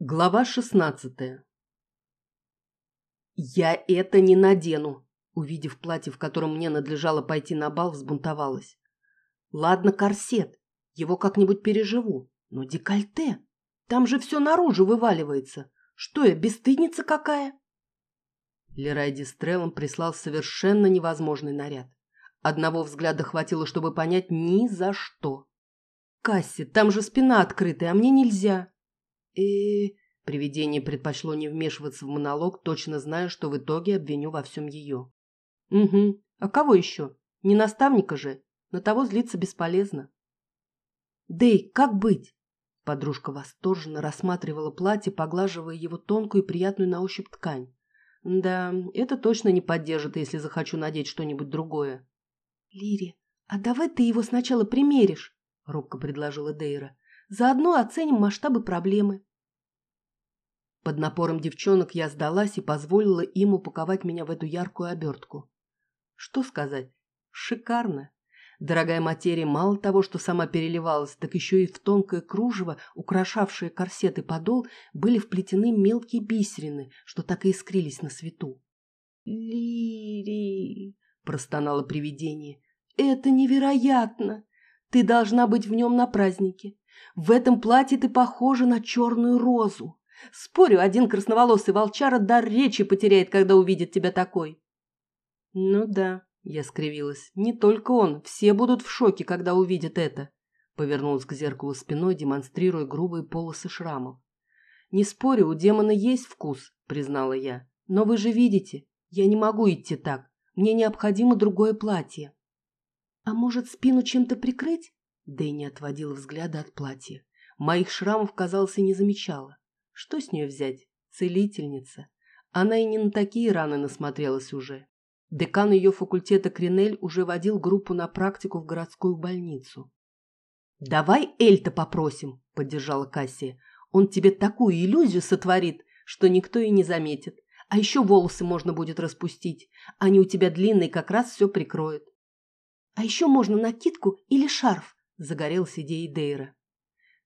Глава шестнадцатая «Я это не надену!» Увидев платье, в котором мне надлежало пойти на бал, взбунтовалась. «Ладно, корсет, его как-нибудь переживу, но декольте, там же все наружу вываливается. Что я, бесстыдница какая?» Лерай Дистреллом прислал совершенно невозможный наряд. Одного взгляда хватило, чтобы понять ни за что. «Касси, там же спина открытая, а мне нельзя!» Э Привидение предпочло не вмешиваться в монолог, точно зная, что в итоге обвиню во всем ее. «Угу. А кого еще? Не наставника же. На того злиться бесполезно». «Дэй, как быть?» Подружка восторженно рассматривала платье, поглаживая его тонкую и приятную на ощупь ткань. «Да, это точно не поддержит, если захочу надеть что-нибудь другое». «Лири, а давай ты его сначала примеришь?» — робко предложила Дейра. «Заодно оценим масштабы проблемы». Под напором девчонок я сдалась и позволила им упаковать меня в эту яркую обертку. Что сказать? Шикарно. Дорогая материя мало того, что сама переливалась, так еще и в тонкое кружево, украшавшее корсет и подол, были вплетены мелкие бисерины, что так и искрились на свету. «Лири!» – простонало привидение. «Это невероятно! Ты должна быть в нем на празднике. В этом платье ты похожа на черную розу. Спорю, один красноволосый волчара дар речи потеряет, когда увидит тебя такой. Ну да, я скривилась. Не только он, все будут в шоке, когда увидят это. Повернулась к зеркалу спиной, демонстрируя грубые полосы шрамов. Не спорю, у демона есть вкус, признала я. Но вы же видите, я не могу идти так. Мне необходимо другое платье. А может, спину чем-то прикрыть? Дэнни отводила взгляда от платья. Моих шрамов, казалось, и не замечала. Что с нее взять? Целительница. Она и не на такие раны насмотрелась уже. Декан ее факультета Кринель уже водил группу на практику в городскую больницу. «Давай Эльта попросим», — поддержала Кассия. «Он тебе такую иллюзию сотворит, что никто и не заметит. А еще волосы можно будет распустить. Они у тебя длинные, как раз все прикроют». «А еще можно накидку или шарф», — загорелась идеей Дейра.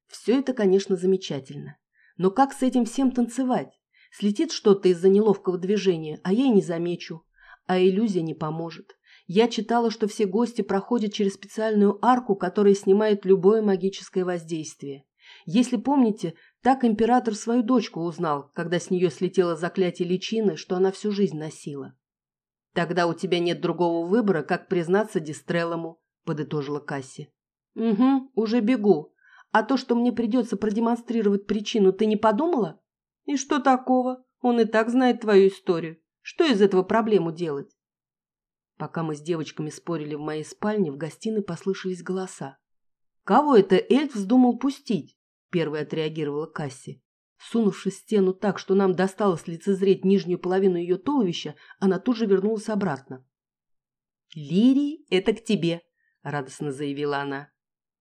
Все это, конечно, замечательно. Но как с этим всем танцевать? Слетит что-то из-за неловкого движения, а я и не замечу. А иллюзия не поможет. Я читала, что все гости проходят через специальную арку, которая снимает любое магическое воздействие. Если помните, так император свою дочку узнал, когда с нее слетело заклятие личины, что она всю жизнь носила. «Тогда у тебя нет другого выбора, как признаться Дистреллому», — подытожила Касси. «Угу, уже бегу. А то, что мне придется продемонстрировать причину, ты не подумала? И что такого? Он и так знает твою историю. Что из этого проблему делать? Пока мы с девочками спорили в моей спальне, в гостиной послышались голоса. «Кого это эльф вздумал пустить?» Первой отреагировала Касси. Сунувшись в стену так, что нам досталось лицезреть нижнюю половину ее туловища, она тут же вернулась обратно. «Лирий, это к тебе», — радостно заявила она.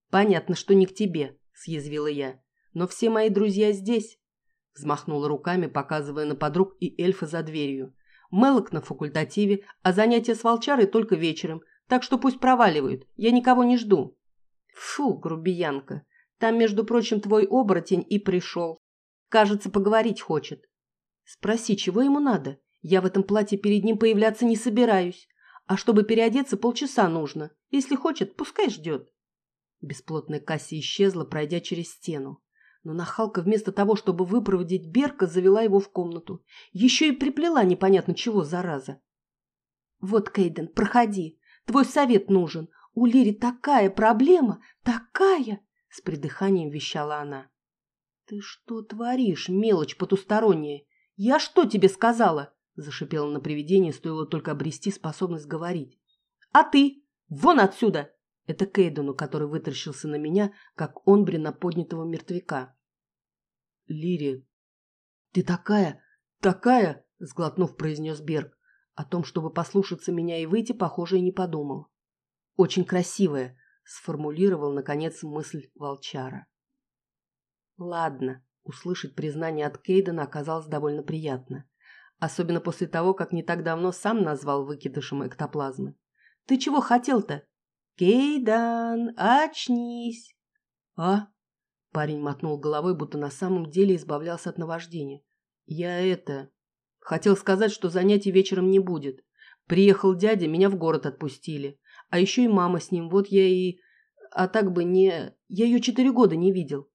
«Понятно, что не к тебе съязвила я. «Но все мои друзья здесь!» Взмахнула руками, показывая на подруг и эльфа за дверью. «Мелок на факультативе, а занятия с волчарой только вечером, так что пусть проваливают, я никого не жду». «Фу, грубиянка, там, между прочим, твой оборотень и пришел. Кажется, поговорить хочет». «Спроси, чего ему надо? Я в этом платье перед ним появляться не собираюсь. А чтобы переодеться, полчаса нужно. Если хочет, пускай ждет». Бесплотная Касси исчезла, пройдя через стену. Но нахалка вместо того, чтобы выпроводить Берка, завела его в комнату. Еще и приплела непонятно чего, зараза. «Вот, Кейден, проходи. Твой совет нужен. У Лири такая проблема, такая!» С придыханием вещала она. «Ты что творишь, мелочь потусторонняя? Я что тебе сказала?» Зашипела на привидение, стоило только обрести способность говорить. «А ты? Вон отсюда!» Это Кейдену, который вытаращился на меня, как онбри на поднятого мертвяка. «Лири, ты такая, такая!» — сглотнув, произнес Берг. О том, чтобы послушаться меня и выйти, похоже, и не подумал. «Очень красивая», — сформулировал, наконец, мысль волчара. «Ладно», — услышать признание от Кейдена оказалось довольно приятно. Особенно после того, как не так давно сам назвал выкидышем эктоплазмы. «Ты чего хотел-то?» «Кейдан, очнись!» «А?» Парень мотнул головой, будто на самом деле избавлялся от наваждения. Я это... Хотел сказать, что занятий вечером не будет. Приехал дядя, меня в город отпустили. А еще и мама с ним, вот я и... А так бы не... Я ее четыре года не видел.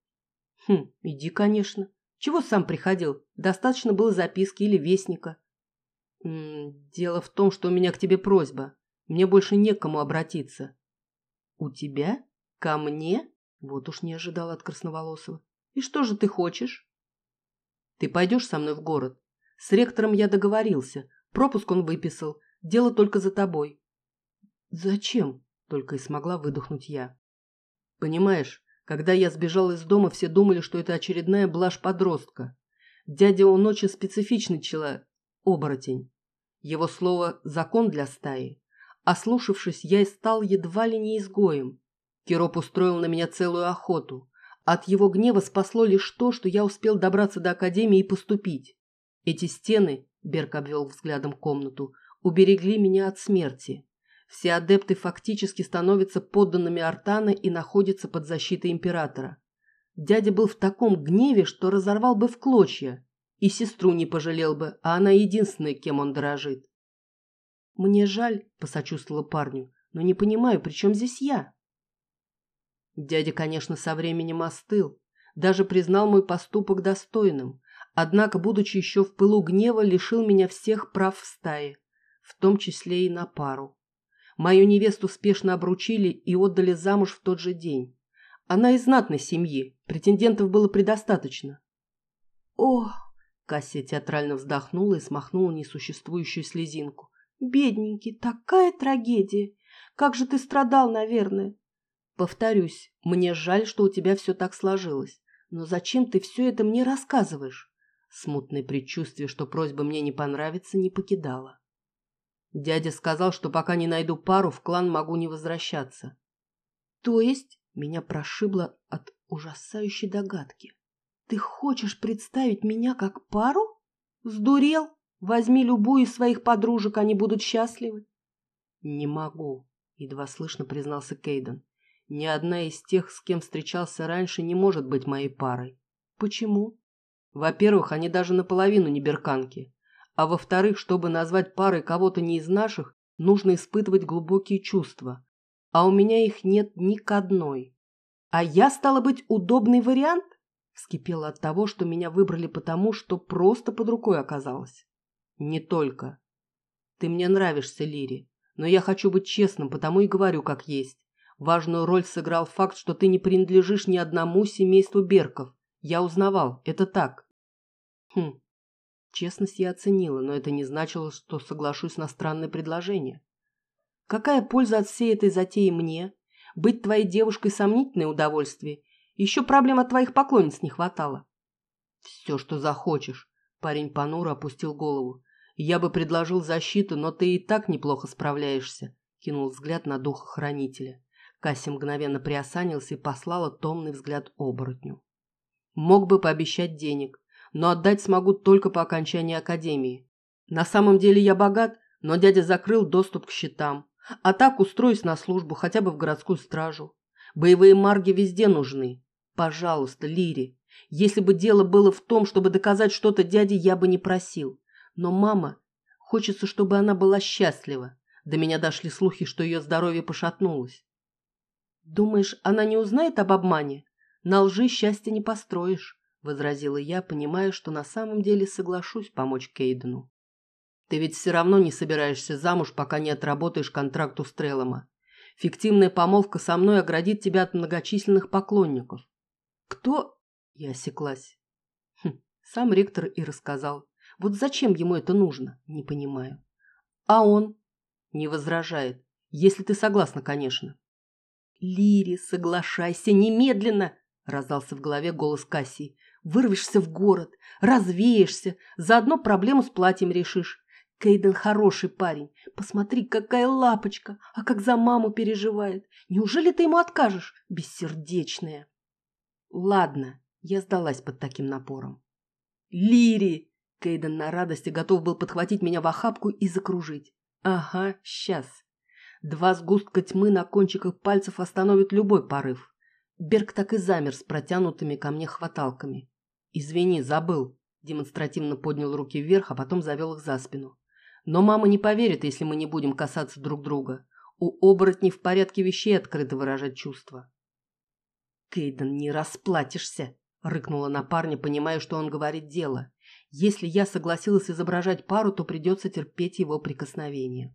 Хм, иди, конечно. Чего сам приходил? Достаточно было записки или вестника. Дело в том, что у меня к тебе просьба. Мне больше не к кому обратиться. У тебя? Ко мне? Вот уж не ожидал от Красноволосого. И что же ты хочешь? Ты пойдешь со мной в город? С ректором я договорился. Пропуск он выписал. Дело только за тобой. Зачем? Только и смогла выдохнуть я. Понимаешь, когда я сбежал из дома, все думали, что это очередная блажь подростка. Дядя он очень специфичный человек, оборотень. Его слово «закон для стаи». Ослушавшись, я и стал едва ли не изгоем. Кироп устроил на меня целую охоту. От его гнева спасло лишь то, что я успел добраться до академии и поступить. Эти стены, Берг обвел взглядом комнату, уберегли меня от смерти. Все адепты фактически становятся подданными Артана и находятся под защитой императора. Дядя был в таком гневе, что разорвал бы в клочья. И сестру не пожалел бы, а она единственная, кем он дорожит. «Мне жаль», — посочувствовала парню, — «но не понимаю, при чем здесь я?» Дядя, конечно, со временем остыл, даже признал мой поступок достойным, однако, будучи еще в пылу гнева, лишил меня всех прав в стае, в том числе и на пару. Мою невесту спешно обручили и отдали замуж в тот же день. Она из знатной семьи, претендентов было предостаточно. «О!» — Кассия театрально вздохнула и смахнула несуществующую слезинку. «Бедненький, такая трагедия! Как же ты страдал, наверное! Повторюсь, мне жаль, что у тебя все так сложилось. Но зачем ты все это мне рассказываешь? Смутное предчувствие, что просьба мне не понравится, не покидало. Дядя сказал, что пока не найду пару, в клан могу не возвращаться. То есть меня прошибло от ужасающей догадки. Ты хочешь представить меня как пару? Сдурел? Возьми любую из своих подружек, они будут счастливы. Не могу, едва слышно признался Кейден. Ни одна из тех, с кем встречался раньше, не может быть моей парой. Почему? Во-первых, они даже наполовину не берканки. А во-вторых, чтобы назвать парой кого-то не из наших, нужно испытывать глубокие чувства. А у меня их нет ни к одной. А я, стала быть, удобный вариант? Вскипела от того, что меня выбрали потому, что просто под рукой оказалось. Не только. Ты мне нравишься, Лири, но я хочу быть честным, потому и говорю как есть. Важную роль сыграл факт, что ты не принадлежишь ни одному семейству Берков. Я узнавал, это так. Хм. Честность я оценила, но это не значило, что соглашусь на странное предложение. Какая польза от всей этой затеи мне? Быть твоей девушкой – сомнительное удовольствие. Еще проблем от твоих поклонниц не хватало. Все, что захочешь. Парень понуро опустил голову. Я бы предложил защиту, но ты и так неплохо справляешься. Кинул взгляд на духа хранителя. Касси мгновенно приосанился и послала томный взгляд оборотню. Мог бы пообещать денег, но отдать смогу только по окончании академии. На самом деле я богат, но дядя закрыл доступ к счетам. А так устроюсь на службу, хотя бы в городскую стражу. Боевые марги везде нужны. Пожалуйста, Лири. Если бы дело было в том, чтобы доказать что-то дяде, я бы не просил. Но мама... Хочется, чтобы она была счастлива. До меня дошли слухи, что ее здоровье пошатнулось. «Думаешь, она не узнает об обмане? На лжи счастья не построишь», — возразила я, понимая, что на самом деле соглашусь помочь Кейдену. «Ты ведь все равно не собираешься замуж, пока не отработаешь контракт у Стрелома. Фиктивная помолвка со мной оградит тебя от многочисленных поклонников». «Кто?» — я осеклась. Хм, сам ректор и рассказал. Вот зачем ему это нужно, не понимаю. А он? Не возражает, если ты согласна, конечно. «Лири, соглашайся немедленно!» – раздался в голове голос Кассии. «Вырвешься в город, развеешься, заодно проблему с платьем решишь. Кейден хороший парень. Посмотри, какая лапочка, а как за маму переживает. Неужели ты ему откажешь, бессердечная?» «Ладно», – я сдалась под таким напором. «Лири!» – Кейден на радости готов был подхватить меня в охапку и закружить. «Ага, сейчас». Два сгустка тьмы на кончиках пальцев остановят любой порыв. Берг так и замер с протянутыми ко мне хваталками. «Извини, забыл», – демонстративно поднял руки вверх, а потом завел их за спину. «Но мама не поверит, если мы не будем касаться друг друга. У оборотней в порядке вещей открыто выражать чувства». «Кейден, не расплатишься!» – рыкнула на парня, понимая, что он говорит дело. «Если я согласилась изображать пару, то придется терпеть его прикосновение».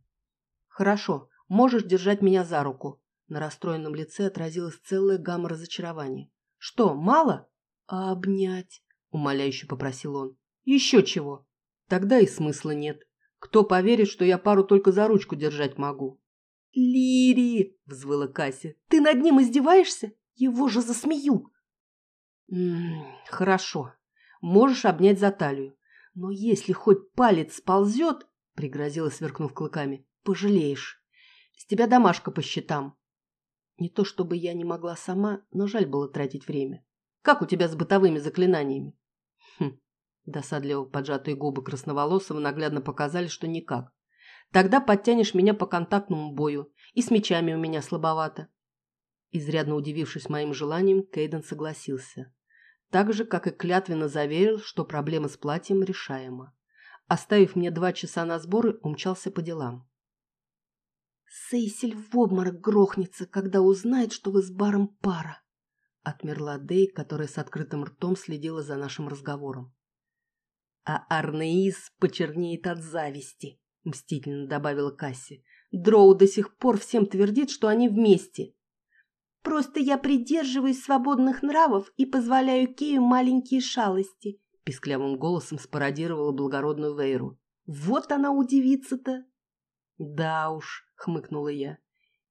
«Хорошо, можешь держать меня за руку», на расстроенном лице отразилась целая гамма разочарования. «Что, мало?» «А обнять?» – умоляюще попросил он. «Еще чего?» «Тогда и смысла нет. Кто поверит, что я пару только за ручку держать могу?» «Лири!» – взвыла Кася. «Ты над ним издеваешься? Его же засмеют!» «М -м, «Хорошо. Можешь обнять за талию. Но если хоть палец сползет, — пригрозила, сверкнув клыками, — пожалеешь. С тебя домашка по счетам. Не то чтобы я не могла сама, но жаль было тратить время. Как у тебя с бытовыми заклинаниями? Хм, досадливо поджатые губы красноволосого наглядно показали, что никак. Тогда подтянешь меня по контактному бою, и с мечами у меня слабовато. Изрядно удивившись моим желанием, Кейден согласился. Так же, как и клятвенно заверил, что проблема с платьем решаема. Оставив мне два часа на сборы, умчался по делам. Сейсель в обморок грохнется, когда узнает, что вы с баром пара. Отмерла Дей, которая с открытым ртом следила за нашим разговором. А Арнеис почернеет от зависти, мстительно добавила Касси. Дроу до сих пор всем твердит, что они вместе. Просто я придерживаюсь свободных нравов и позволяю Кею маленькие шалости, писклявым голосом спародировала благородную Вейру. Вот она удивится-то. Да уж, хмыкнула я.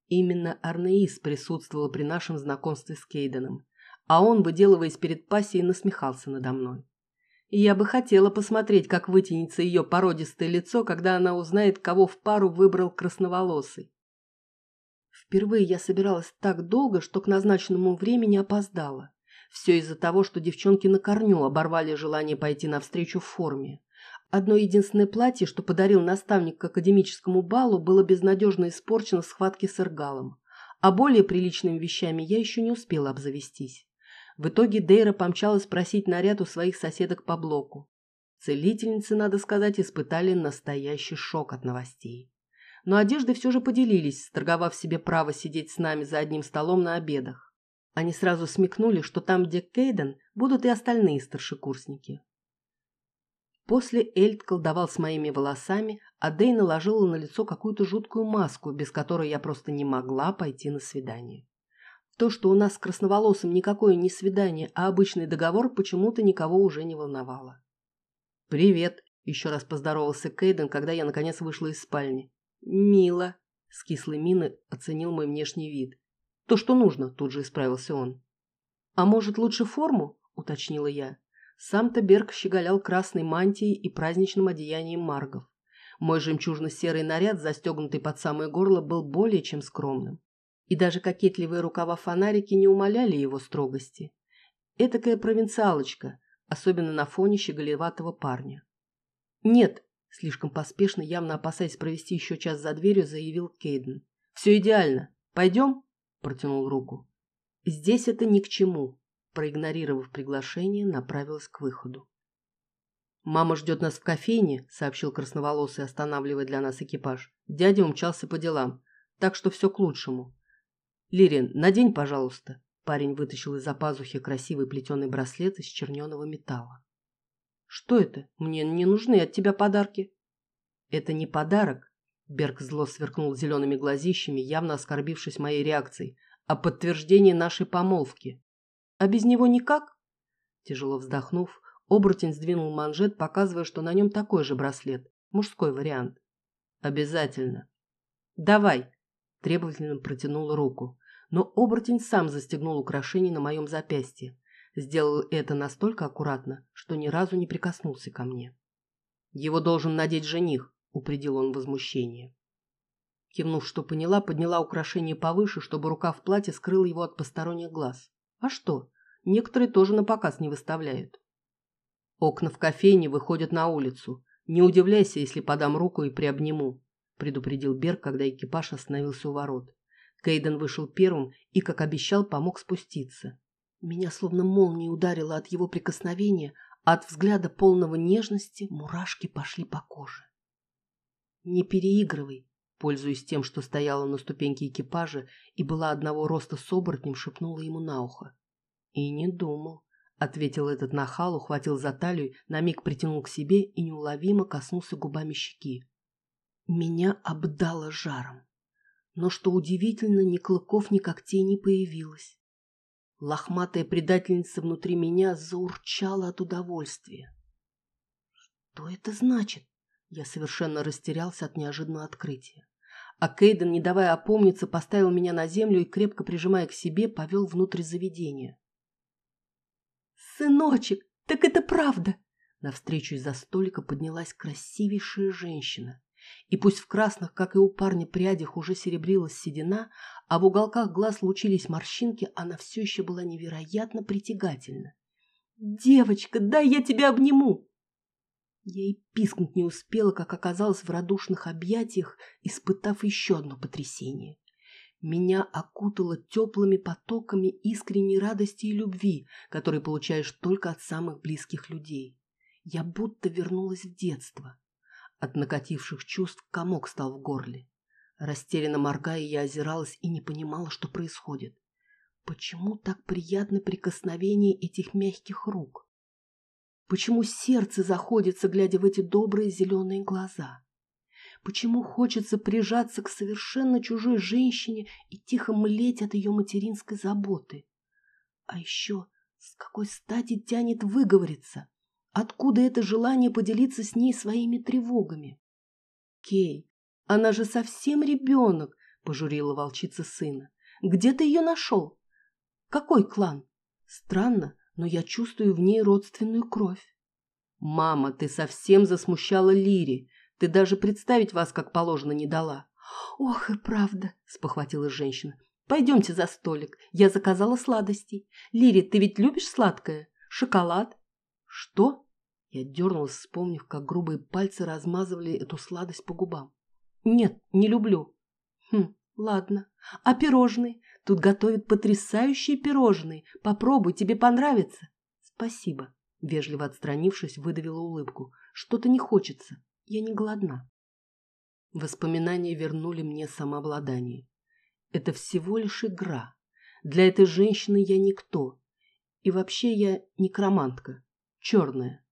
Именно Арнеис присутствовала при нашем знакомстве с Кейденом, а он, выделываясь перед пассией, насмехался надо мной. Я бы хотела посмотреть, как вытянется ее породистое лицо, когда она узнает, кого в пару выбрал красноволосый. Впервые я собиралась так долго, что к назначенному времени опоздала. Все из-за того, что девчонки на корню оборвали желание пойти навстречу в форме. Одно единственное платье, что подарил наставник к академическому балу, было безнадежно испорчено в схватке с Эргалом. А более приличными вещами я еще не успела обзавестись. В итоге Дейра помчалась просить наряд у своих соседок по блоку. Целительницы, надо сказать, испытали настоящий шок от новостей. Но одежды все же поделились, сторговав себе право сидеть с нами за одним столом на обедах. Они сразу смекнули, что там, где Кейден, будут и остальные старшекурсники. После Эльд колдовал с моими волосами, а Дэй наложила на лицо какую-то жуткую маску, без которой я просто не могла пойти на свидание. То, что у нас с красноволосым никакое не свидание, а обычный договор, почему-то никого уже не волновало. «Привет!» – еще раз поздоровался Кейден, когда я наконец вышла из спальни. «Мило!» – с кислой мины оценил мой внешний вид. «То, что нужно!» – тут же исправился он. «А может, лучше форму?» – уточнила я. Сам-то Берг щеголял красной мантией и праздничным одеянием маргов. Мой жемчужно-серый наряд, застегнутый под самое горло, был более чем скромным. И даже кокетливые рукава-фонарики не умаляли его строгости. Этакая провинциалочка, особенно на фоне щеголеватого парня. «Нет», — слишком поспешно, явно опасаясь провести еще час за дверью, заявил Кейден. «Все идеально. Пойдем?» — протянул руку. «Здесь это ни к чему», проигнорировав приглашение, направилась к выходу. «Мама ждет нас в кофейне», — сообщил красноволосый, останавливая для нас экипаж. Дядя умчался по делам, так что все к лучшему. «Лирин, надень, пожалуйста». Парень вытащил из-за пазухи красивый плетеный браслет из черненого металла. «Что это? Мне не нужны от тебя подарки». «Это не подарок», — Берг зло сверкнул зелеными глазищами, явно оскорбившись моей реакцией, «а подтверждение нашей помолвки. А без него никак? Тяжело вздохнув, оборотень сдвинул манжет, показывая, что на нем такой же браслет. Мужской вариант. Обязательно. Давай. Требовательно протянул руку. Но оборотень сам застегнул украшение на моем запястье. Сделал это настолько аккуратно, что ни разу не прикоснулся ко мне. Его должен надеть жених, упредил он возмущение. Кивнув, что поняла, подняла украшение повыше, чтобы рука в платье скрыла его от посторонних глаз. А что? Некоторые тоже на показ не выставляют. Окна в кофейне выходят на улицу. Не удивляйся, если подам руку и приобниму, предупредил Берг, когда экипаж остановился у ворот. Кейден вышел первым и, как обещал, помог спуститься. Меня словно молнией ударило от его прикосновения, а от взгляда полного нежности мурашки пошли по коже. «Не переигрывай», пользуясь тем, что стояла на ступеньке экипажа и была одного роста с оборотнем, шепнула ему на ухо. «И не думал», — ответил этот нахал, ухватил за талию, на миг притянул к себе и неуловимо коснулся губами щеки. Меня обдало жаром. Но, что удивительно, ни клыков, ни когтей не появилось. Лохматая предательница внутри меня заурчала от удовольствия. Что это значит? Я совершенно растерялся от неожиданного открытия. А Кейден, не давая опомниться, поставил меня на землю и, крепко прижимая к себе, повел внутрь заведения. «Сыночек, так это правда!» Навстречу из-за столика поднялась красивейшая женщина. И пусть в красных, как и у парня, прядях уже серебрилась седина, а в уголках глаз лучились морщинки, она все еще была невероятно притягательна. «Девочка, дай я тебя обниму!» Я и пискнуть не успела, как оказалось в радушных объятиях, испытав еще одно потрясение. Меня окутало теплыми потоками искренней радости и любви, которые получаешь только от самых близких людей. Я будто вернулась в детство. От накативших чувств комок стал в горле. Растерянно моргая, я озиралась и не понимала, что происходит. Почему так приятно прикосновение этих мягких рук? Почему сердце заходится, глядя в эти добрые зеленые глаза? Почему хочется прижаться к совершенно чужой женщине и тихо млеть от ее материнской заботы? А еще с какой стати тянет выговориться? Откуда это желание поделиться с ней своими тревогами? Кей, она же совсем ребенок, пожурила волчица сына. Где ты ее нашел? Какой клан? Странно, но я чувствую в ней родственную кровь. Мама, ты совсем засмущала Лири. Ты даже представить вас как положено не дала. Ох, и правда, спохватилась женщина. Пойдемте за столик. Я заказала сладостей. Лири, ты ведь любишь сладкое? Шоколад? Что? Я дернулась, вспомнив, как грубые пальцы размазывали эту сладость по губам. Нет, не люблю. Хм, ладно. А пирожные? Тут готовят потрясающие пирожные. Попробуй, тебе понравится. Спасибо. Вежливо отстранившись, выдавила улыбку. Что-то не хочется. Я не голодна. Воспоминания вернули мне самообладание. Это всего лишь игра. Для этой женщины я никто. И вообще я некромантка черная.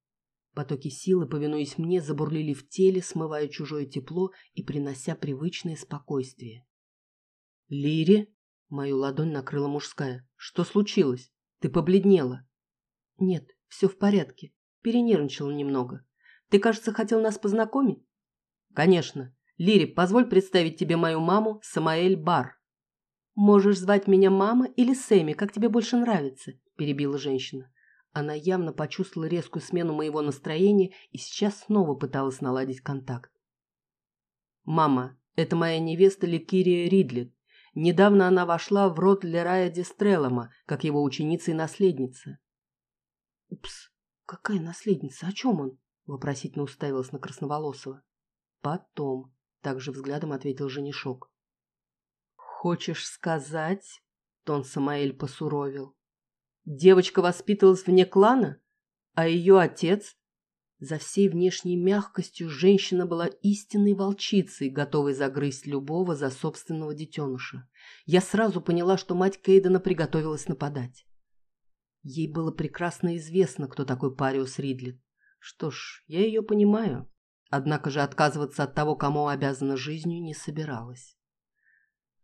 Потоки силы, повинуясь мне, забурлили в теле, смывая чужое тепло и принося привычное спокойствие. «Лири?» — мою ладонь накрыла мужская. «Что случилось? Ты побледнела?» «Нет, все в порядке. Перенервничала немного. Ты, кажется, хотел нас познакомить?» «Конечно. Лири, позволь представить тебе мою маму, Самаэль Бар». «Можешь звать меня мама или Сэмми, как тебе больше нравится», — перебила женщина. Она явно почувствовала резкую смену моего настроения и сейчас снова пыталась наладить контакт. «Мама, это моя невеста Ликирия Ридлет. Недавно она вошла в род Лерая Дестрелома, как его ученица и наследница». «Упс, какая наследница? О чем он?» – вопросительно уставилась на Красноволосого. «Потом», – также взглядом ответил женишок. «Хочешь сказать?» – тон Самаэль посуровил. Девочка воспитывалась вне клана, а ее отец... За всей внешней мягкостью женщина была истинной волчицей, готовой загрызть любого за собственного детеныша. Я сразу поняла, что мать Кейдена приготовилась нападать. Ей было прекрасно известно, кто такой Париус Ридлет. Что ж, я ее понимаю. Однако же отказываться от того, кому обязана жизнью, не собиралась.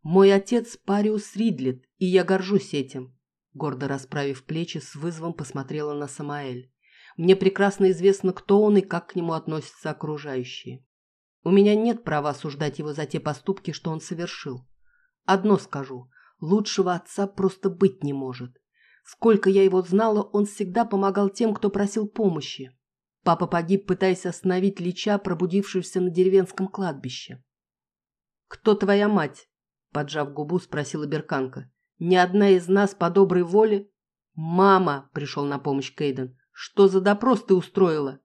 Мой отец Париус Ридлет, и я горжусь этим. Гордо расправив плечи, с вызовом посмотрела на Самаэль. Мне прекрасно известно, кто он и как к нему относятся окружающие. У меня нет права осуждать его за те поступки, что он совершил. Одно скажу. Лучшего отца просто быть не может. Сколько я его знала, он всегда помогал тем, кто просил помощи. Папа погиб, пытаясь остановить Лича, пробудившегося на деревенском кладбище. «Кто твоя мать?» – поджав губу, спросила Берканка. Ни одна из нас по доброй воле... «Мама!» – пришел на помощь Кейден. «Что за допрос ты устроила?»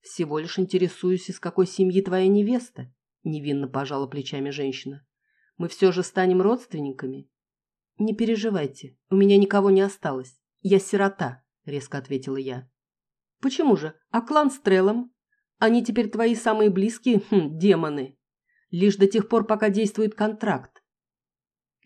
«Всего лишь интересуюсь, из какой семьи твоя невеста?» – невинно пожала плечами женщина. Мы все же станем родственниками. Не переживайте, у меня никого не осталось. Я сирота, резко ответила я. Почему же? А клан с? Они теперь твои самые близкие хм, демоны. Лишь до тех пор, пока действует контракт.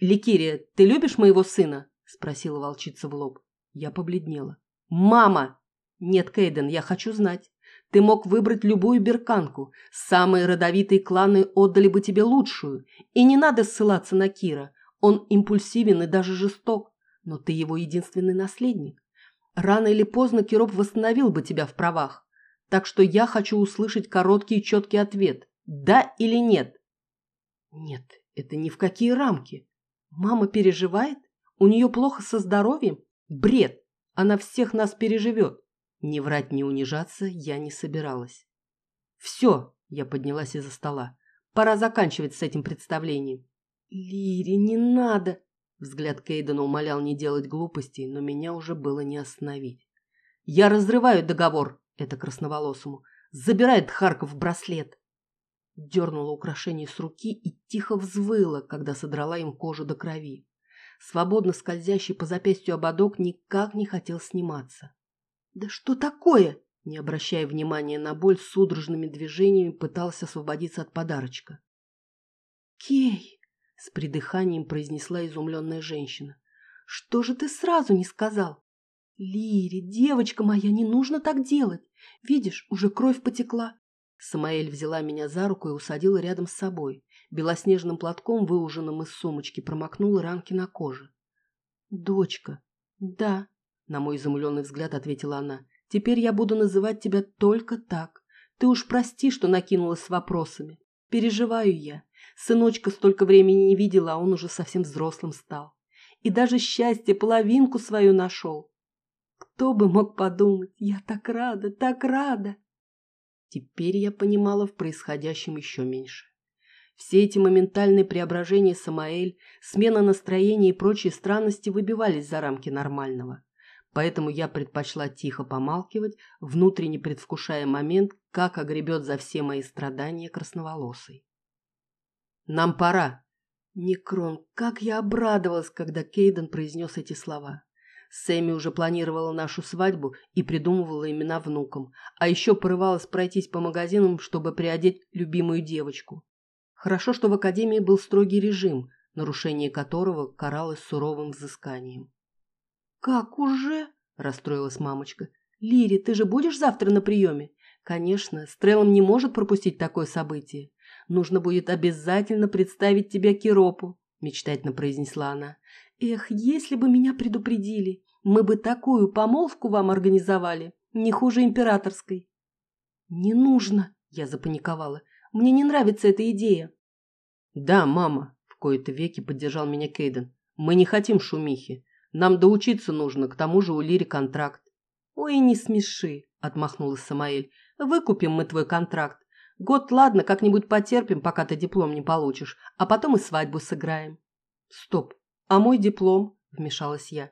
«Ликирия, ты любишь моего сына?» – спросила волчица в лоб. Я побледнела. «Мама!» «Нет, Кейден, я хочу знать. Ты мог выбрать любую берканку. Самые родовитые кланы отдали бы тебе лучшую. И не надо ссылаться на Кира. Он импульсивен и даже жесток. Но ты его единственный наследник. Рано или поздно Кироп восстановил бы тебя в правах. Так что я хочу услышать короткий и четкий ответ. Да или нет? Нет, это ни в какие рамки. Мама переживает? У нее плохо со здоровьем? Бред! Она всех нас переживет. Не врать, не унижаться я не собиралась. «Все!» – я поднялась из-за стола. «Пора заканчивать с этим представлением». «Лири, не надо!» Взгляд Кейдена умолял не делать глупостей, но меня уже было не остановить. «Я разрываю договор!» – это красноволосому. «Забирает Харков браслет!» Дернула украшение с руки и тихо взвыла, когда содрала им кожу до крови. Свободно скользящий по запястью ободок никак не хотел сниматься. «Да что такое?» Не обращая внимания на боль, судорожными движениями пытался освободиться от подарочка. «Кей!» — с придыханием произнесла изумленная женщина. «Что же ты сразу не сказал?» «Лири, девочка моя, не нужно так делать. Видишь, уже кровь потекла». Самаэль взяла меня за руку и усадила рядом с собой. Белоснежным платком, выуженным из сумочки, промокнула ранки на коже. «Дочка, да, на мой изумленный взгляд ответила она. Теперь я буду называть тебя только так. Ты уж прости, что накинулась с вопросами. Переживаю я. Сыночка столько времени не видела, а он уже совсем взрослым стал. И даже счастье половинку свою нашел. Кто бы мог подумать, я так рада, так рада. Теперь я понимала в происходящем еще меньше. Все эти моментальные преображения Самаэль, смена настроения и прочие странности выбивались за рамки нормального поэтому я предпочла тихо помалкивать, внутренне предвкушая момент, как огребет за все мои страдания красноволосый. «Нам пора!» Некрон, как я обрадовалась, когда Кейден произнес эти слова. Сэмми уже планировала нашу свадьбу и придумывала имена внукам, а еще порывалась пройтись по магазинам, чтобы приодеть любимую девочку. Хорошо, что в академии был строгий режим, нарушение которого каралось суровым взысканием. «Как уже?» – расстроилась мамочка. «Лири, ты же будешь завтра на приеме?» «Конечно, Стрелом не может пропустить такое событие. Нужно будет обязательно представить тебя Киропу», – мечтательно произнесла она. «Эх, если бы меня предупредили, мы бы такую помолвку вам организовали, не хуже императорской». «Не нужно», – я запаниковала. «Мне не нравится эта идея». «Да, мама», – в кои-то веки поддержал меня Кейден. «Мы не хотим шумихи. Нам доучиться нужно, к тому же у Лири контракт. Ой, не смеши, отмахнулась Самаэль. Выкупим мы твой контракт. Год, ладно, как-нибудь потерпим, пока ты диплом не получишь, а потом и свадьбу сыграем. Стоп, а мой диплом? Вмешалась я.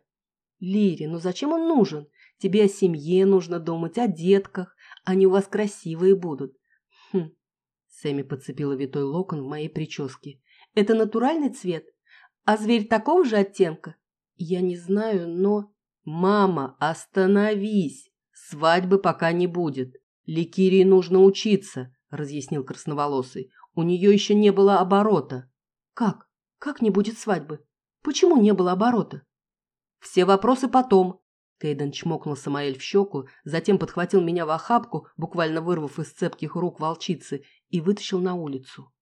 Лири, ну зачем он нужен? Тебе о семье нужно думать, о детках. Они у вас красивые будут. Хм. Сэмми подцепила витой локон в моей прическе. Это натуральный цвет? А зверь такого же оттенка? Я не знаю, но... Мама, остановись! Свадьбы пока не будет. Ликирии нужно учиться, разъяснил красноволосый. У нее еще не было оборота. Как? Как не будет свадьбы? Почему не было оборота? Все вопросы потом. Кейден чмокнул Самаэль в щеку, затем подхватил меня в охапку, буквально вырвав из цепких рук волчицы, и вытащил на улицу.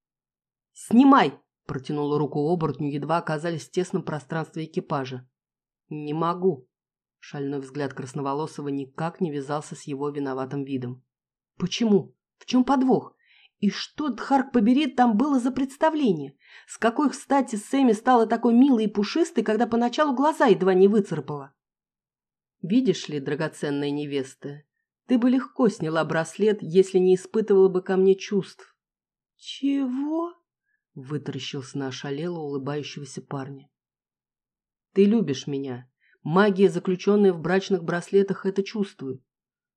«Снимай!» Протянула руку оборотню, едва оказались в тесном пространстве экипажа. «Не могу». Шальной взгляд Красноволосого никак не вязался с его виноватым видом. «Почему? В чем подвох? И что, Дхарк побери, там было за представление? С какой, кстати, Сэмми стала такой милой и пушистой, когда поначалу глаза едва не выцарапала?» «Видишь ли, драгоценная невеста, ты бы легко сняла браслет, если не испытывала бы ко мне чувств». «Чего?» Вытаращился на ошалело улыбающегося парня. Ты любишь меня. Магия, заключенная в брачных браслетах, это чувствует.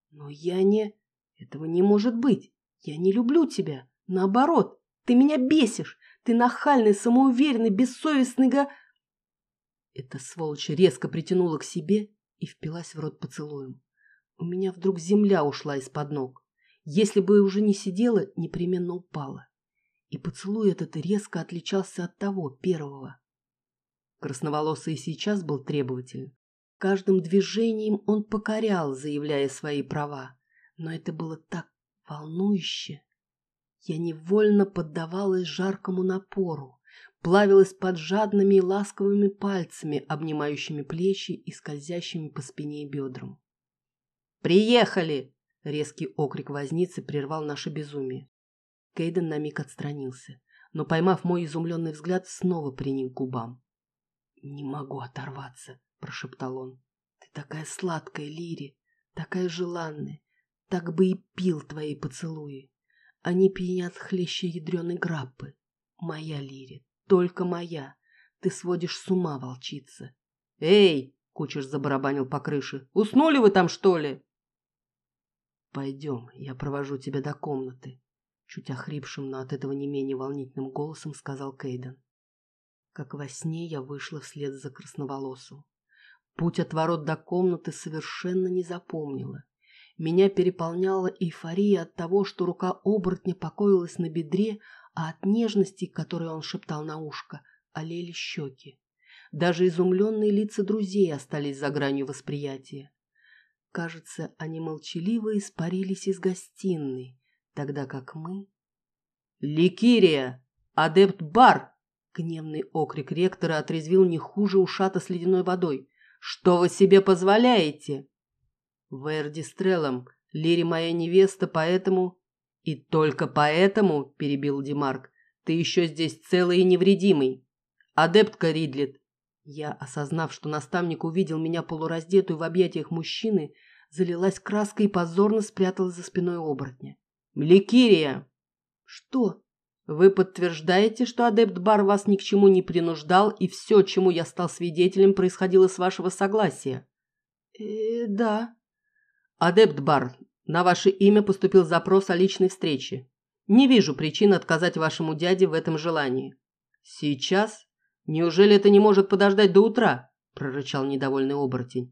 Но я не... Этого не может быть. Я не люблю тебя. Наоборот, Ты меня бесишь! Ты нахальный, самоуверенный, бессовестный га...» Эта сволочь резко притянула к себе и впилась в рот поцелуем. У меня вдруг земля ушла из-под ног. Если бы уже не сидела, непременно упала. И поцелуй этот резко отличался от того, первого. Красноволосый сейчас был требователен. Каждым движением он покорял, заявляя свои права. Но это было так волнующе. Я невольно поддавалась жаркому напору, плавилась под жадными и ласковыми пальцами, обнимающими плечи и скользящими по спине и бедрам. «Приехали!» — резкий окрик возницы прервал наше безумие. Кейден на миг отстранился, но, поймав мой изумленный взгляд, снова приник к губам. «Не могу оторваться», — прошептал он. «Ты такая сладкая, Лири, такая желанная, так бы и пил твои поцелуи. Они пьянят хлеще ядреной граппы. Моя Лири, только моя. Ты сводишь с ума, волчица. Эй, кучер забарабанил по крыше. Уснули вы там, что ли? Пойдем, я провожу тебя до комнаты. Чуть охрипшим, но от этого не менее волнительным голосом сказал Кейден. Как во сне я вышла вслед за красноволосу. Путь от ворот до комнаты совершенно не запомнила. Меня переполняла эйфория от того, что рука оборотня покоилась на бедре, а от нежности, которые он шептал на ушко, олели щеки. Даже изумленные лица друзей остались за гранью восприятия. Кажется, они молчаливо испарились из гостиной, тогда как мы... «Ликирия! Адепт Бар!» Гневный окрик ректора отрезвил не хуже ушата с ледяной водой. «Что вы себе позволяете?» «Верди Стрелом, Лири моя невеста, поэтому...» «И только поэтому, — перебил Димарк, — ты еще здесь целый и невредимый. Адептка Ридлет!» Я, осознав, что наставник увидел меня полураздетую в объятиях мужчины, залилась краской и позорно спряталась за спиной оборотня. «Млекирия!» «Что?» «Вы подтверждаете, что адепт Бар вас ни к чему не принуждал, и все, чему я стал свидетелем, происходило с вашего согласия?» «Э, да». «Адепт Бар, на ваше имя поступил запрос о личной встрече. Не вижу причин отказать вашему дяде в этом желании. Сейчас? Неужели это не может подождать до утра? прорычал недовольный оборотень.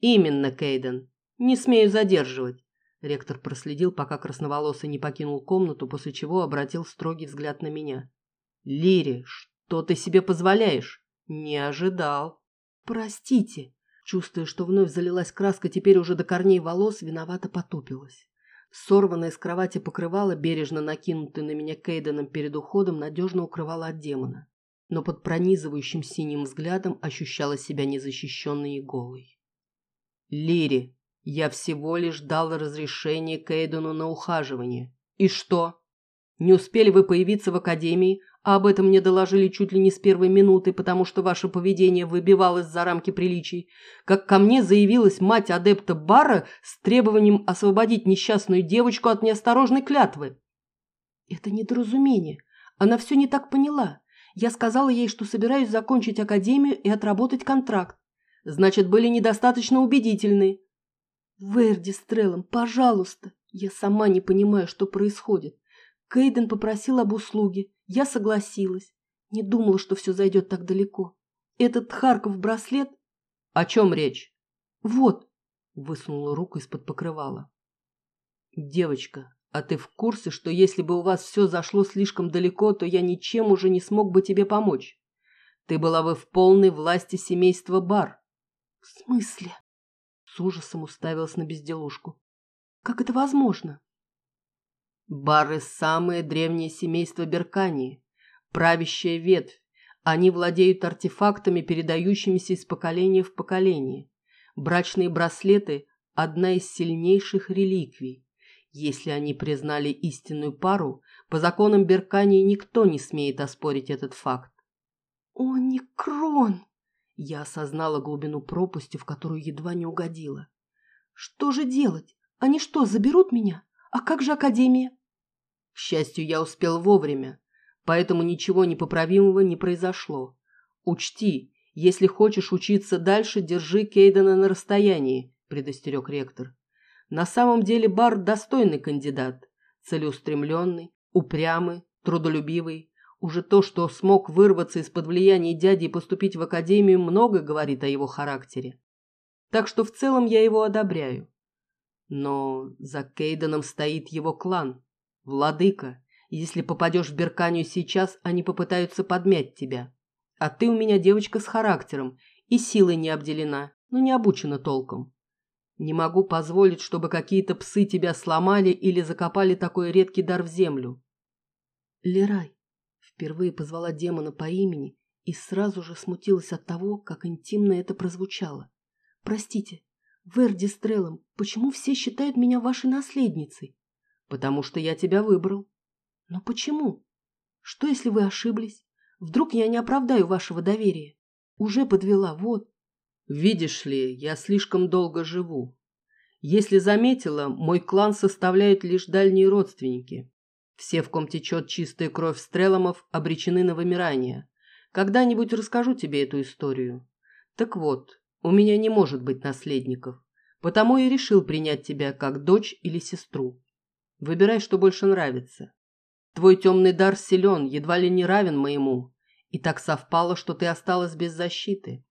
Именно, Кейден. Не смею задерживать. Ректор проследил, пока красноволосый не покинул комнату, после чего обратил строгий взгляд на меня. Лири, что ты себе позволяешь? Не ожидал. Простите, Чувствуя, что вновь залилась краска теперь уже до корней волос, виновато потупилась. Сорванное с кровати покрывало, бережно накинутое на меня Кейденом перед уходом, надежно укрывало от демона. Но под пронизывающим синим взглядом ощущала себя незащищенной и голой. «Лири, я всего лишь дал разрешение Кейдену на ухаживание. И что? Не успели вы появиться в академии, а об этом мне доложили чуть ли не с первой минуты, потому что ваше поведение выбивалось за рамки приличий, как ко мне заявилась мать адепта Бара с требованием освободить несчастную девочку от неосторожной клятвы. Это недоразумение. Она все не так поняла. Я сказала ей, что собираюсь закончить академию и отработать контракт. Значит, были недостаточно убедительны. Верди Стреллом, пожалуйста. Я сама не понимаю, что происходит. Кейден попросил об услуге. Я согласилась. Не думала, что все зайдет так далеко. Этот Харков браслет... О чем речь? Вот. Высунула руку из-под покрывала. Девочка, а ты в курсе, что если бы у вас все зашло слишком далеко, то я ничем уже не смог бы тебе помочь? Ты была бы в полной власти семейства Бар. В смысле? С ужасом уставилась на безделушку. Как это возможно? Бары – самое древнее семейство Беркании, правящая ветвь. Они владеют артефактами, передающимися из поколения в поколение. Брачные браслеты – одна из сильнейших реликвий. Если они признали истинную пару, по законам Беркании никто не смеет оспорить этот факт. «О, Некрон!» Я осознала глубину пропасти, в которую едва не угодила. «Что же делать? Они что, заберут меня? А как же Академия?» Счастью, я успел вовремя, поэтому ничего непоправимого не произошло. Учти, если хочешь учиться дальше, держи Кейдена на расстоянии, предостерег ректор. На самом деле Бар достойный кандидат, целеустремленный, упрямый, трудолюбивый. Уже то, что смог вырваться из-под влияния дяди и поступить в академию, много говорит о его характере. Так что в целом я его одобряю. Но за Кейденом стоит его клан, владыка. Если попадешь в Берканию сейчас, они попытаются подмять тебя. А ты у меня девочка с характером и силой не обделена, но не обучена толком. Не могу позволить, чтобы какие-то псы тебя сломали или закопали такой редкий дар в землю. Лерай впервые позвала демона по имени и сразу же смутилась от того, как интимно это прозвучало. Простите, Верди Стрелом, почему все считают меня вашей наследницей? Потому что я тебя выбрал. Но почему? Что, если вы ошиблись? Вдруг я не оправдаю вашего доверия? Уже подвела, вот. Видишь ли, я слишком долго живу. Если заметила, мой клан составляют лишь дальние родственники. Все, в ком течет чистая кровь стреломов, обречены на вымирание. Когда-нибудь расскажу тебе эту историю. Так вот, у меня не может быть наследников, потому и решил принять тебя как дочь или сестру. Выбирай, что больше нравится. Твой темный дар силен, едва ли не равен моему, и так совпало, что ты осталась без защиты.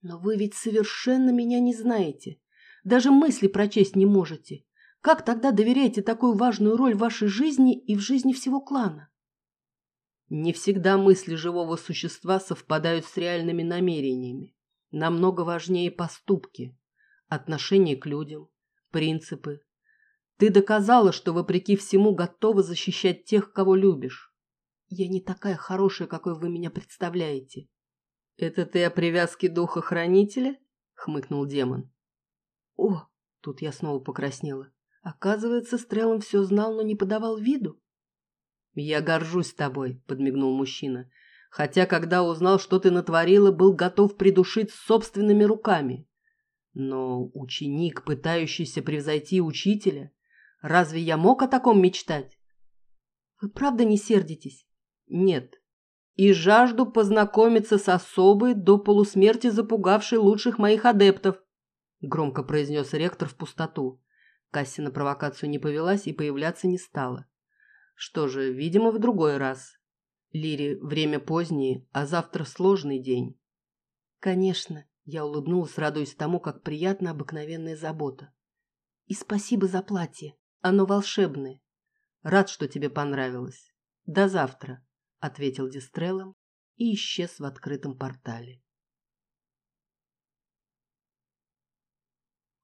Но вы ведь совершенно меня не знаете. Даже мысли прочесть не можете. Как тогда доверяете такую важную роль в вашей жизни и в жизни всего клана? Не всегда мысли живого существа совпадают с реальными намерениями. Намного важнее поступки, отношение к людям, принципы, ты доказала, что вопреки всему готова защищать тех, кого любишь. Я не такая хорошая, какой вы меня представляете. Это ты о привязке духа хранителя? Хмыкнул демон. О, тут я снова покраснела. Оказывается, Стрелом все знал, но не подавал виду. Я горжусь тобой, подмигнул мужчина. Хотя, когда узнал, что ты натворила, был готов придушить собственными руками. Но ученик, пытающийся превзойти учителя, Разве я мог о таком мечтать? Вы правда не сердитесь? Нет. И жажду познакомиться с особой, до полусмерти запугавшей лучших моих адептов, громко произнес ректор в пустоту. Касси на провокацию не повелась и появляться не стала. Что же, видимо, в другой раз. Лире, время позднее, а завтра сложный день. Конечно, я улыбнулась, радуясь тому, как приятна обыкновенная забота. И спасибо за платье. Оно волшебное. Рад, что тебе понравилось. До завтра, ответил Дистрелом и исчез в открытом портале.